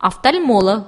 офтальмолог.